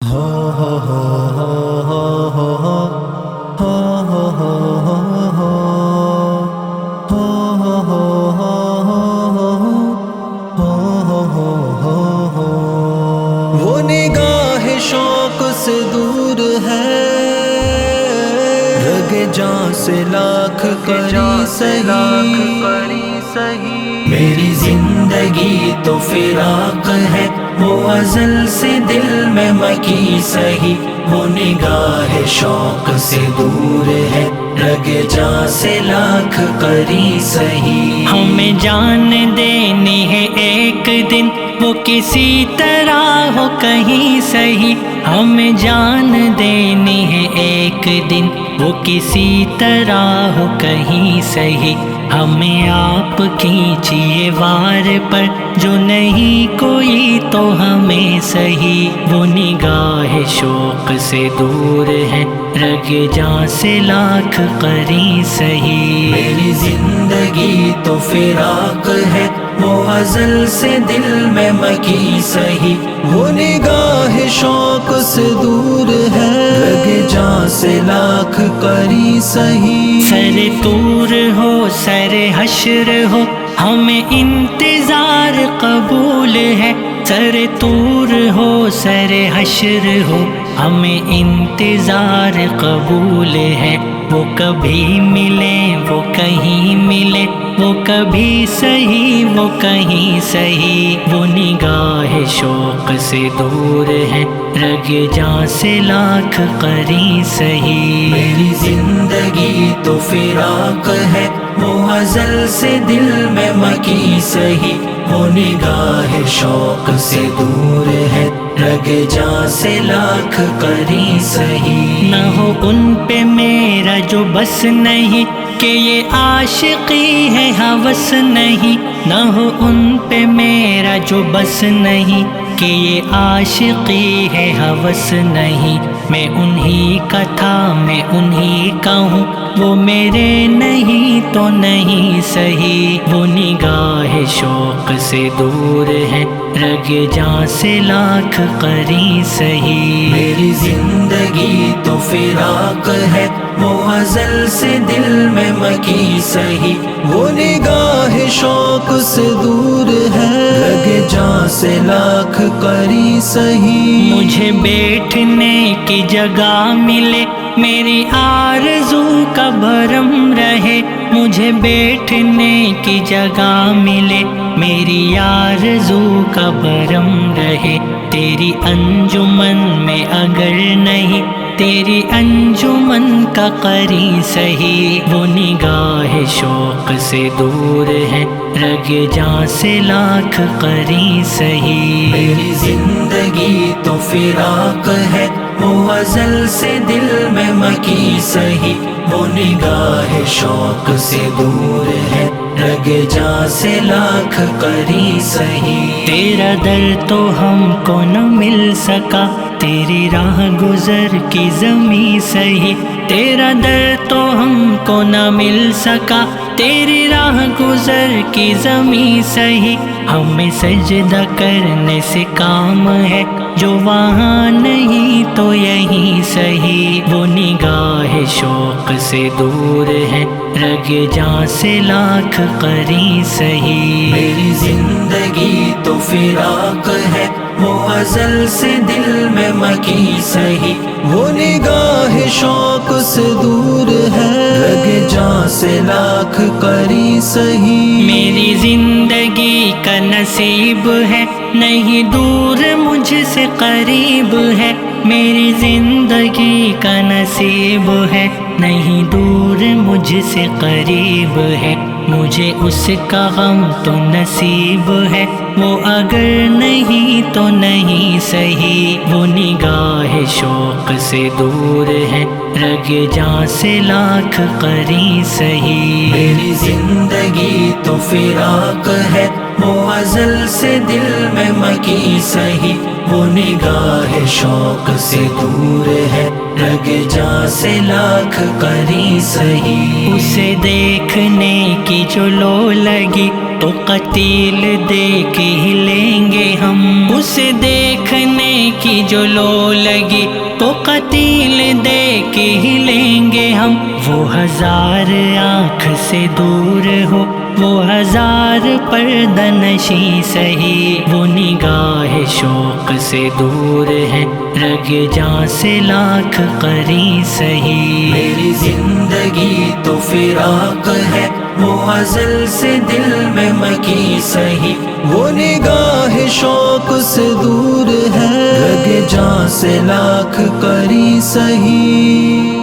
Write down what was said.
وہ سے لاکھ کری سہی میری زندگی تو فراق ہے، وہ ازل سے دل میں مکی سہی وہ نگاہ شوق سے دور ہے، رگ جان سے لاکھ کری سہی ہمیں جان دینی ہے ایک دن وہ کسی طرح ہو کہیں صحیح، ہمیں جان دینی ہے ایک دن۔ وہ کسی طرح ہو کہیں صحیح۔ ہمیں آپ کھینچیے وار پر، جو نہیں کوئی تو ہمیں صحیح وہ نگاہ شوق سے دور ہے رگ جان سے لاکھ قری صحیح میری زندگی تو فراق ہے، وہ ازل سے دل میں مکی سہی۔ وہ نگاہ شوق سے دور ہے رگ سے لاکھ کری سہی۔ سر تور ہو، سر حشر ہو، ہمیں انتظار قبول ہے۔ سر تور ہو، سر حشر ہو۔ ہمیں انتظار قبول ہے۔ وہ کبھی ملے، وہ کہیں ملے۔ وہ کبھی صحیح، وہ کہیں صحیح۔ وہ نگاہ شوق سے دور ہے۔ رگ جان سے لاکھ قری صحیح۔ میری زندگی تو فراق ہے۔ وہ ازل سے دل میں مکی سہی وہ نگاہ شوق سے دور ہے۔ رگ جا سے لاکھ کری سہی نہ ہو ان پہ میرا جو بس نہیں کہ یہ عاشقی ہے ہوس نہیں۔ نہ ہو ان پہ میرا جو بس نہیں کہ یہ عاشقی ہے ہوس نہیں۔ میں انہی کا تھا میں انہی کا ہوں وہ میرے نہیں تو نہیں صحیح۔ وہ نگاہ شوق سے دور ہے رگ جان سے لاکھ قری صحیح۔ میری زندگی تو فراق ہے۔ وہ ازل سے دل میں مکی سہی وہ نگاہ شوق سے دور رگ جان سے لاکھ کری سہی مجھے بیٹھنے کی جگہ ملے میری آرزو کا بھرم رہے۔ مجھے بیٹھنے کی جگہ ملے، میری آرزو کا بھرم رہے۔ تیری انجمن میں اگر نہیں تیری انجمن کا قری صحیح وہ نگاہ شوق سے دور ہے۔ رگ جان سے لاکھ قری صحیح۔ میری زندگی تو فراق ہے وہ ازل سے دل میں مکی سہی وہ نگاہ شوق سے دور ہے رگ جان سے لاکھ کری سہی تیرا در تو ہم کو نہ مل سکا تیری راہ گزر کی زمیں صحیح، تیرا در تو ہم کو نہ مل سکا۔ تیری راہ گزر کی زمیں صحیح، ہمیں سجدہ کرنے سے کام ہے۔ جو وہاں نہیں تو یہی صحیح۔ وہ نگاہ شوق سے دور ہے۔ رگ جان سے لاکھ قری صحیح۔ میری زندگی تو فراق ہے۔ وہ ازل سے دل میں مکی سہی وہ نگاہ شوق سے دور ہے جان سے لاکھ کری سہی میری زندگی کا نصیب ہے، نہیں دور مجھ سے قریب ہے۔ میری زندگی کا نصیب ہے، نہیں دور مجھ سے قریب ہے۔ مجھے اس کا غم تو نصیب ہے۔ وہ اگر نہیں تو نہیں صحیح۔ وہ نگاہ شوق سے دور ہے۔ رگ جان سے لاکھ قری صحیح۔ میری زندگی تو فراق ہے۔ وہ ازل سے دل میں مکی سہی وہ نگاہ شوق سے دور ہے۔ رگ جان سے لاکھ کری سہی اسے دیکھنے کی جو لو لگی تو قتیل دیکھ ہی لیں گے ہم۔ اسے دیکھنے کی جو لو لگی تو قتیل دیکھ ہی لیں گے ہم۔ وہ ہزار آنکھ سے دور ہو وہ ہزار پردنشی سہی، وہ نگاہ شوق سے دور ہے۔ رگ جاں سے لاکھ قری سہی۔ میری زندگی تو فراق ہے۔ وہ ازل سے دل میں مکی سہی۔ وہ نگاہ شوق سے دور ہے۔ رگ جاں سے لاکھ کری سہی۔